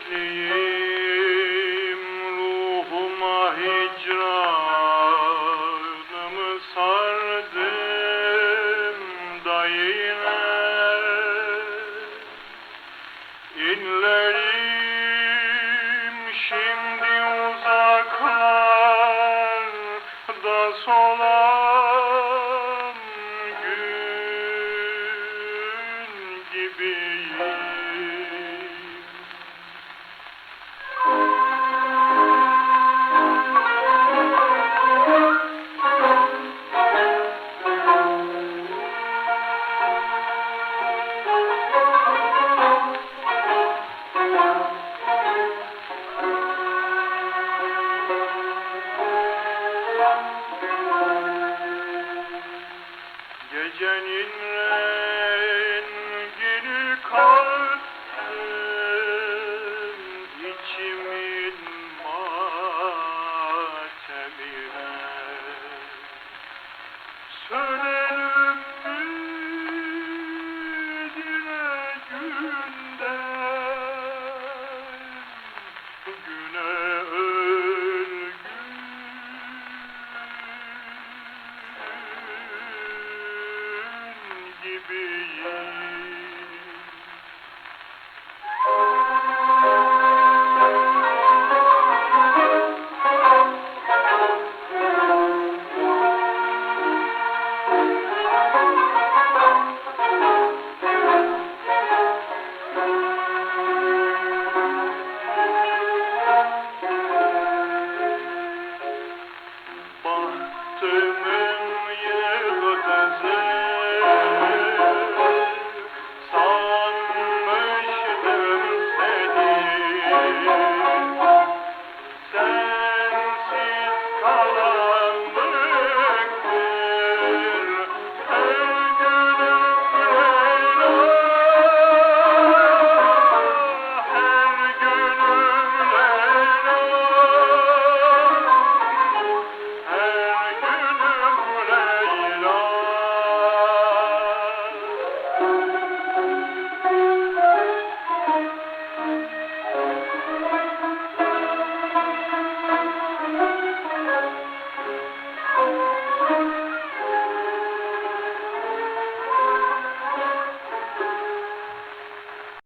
Hasretliyim ruhuma hicranımı sardım da İnlerim şimdi uzaklarda solar Gecenin rengini be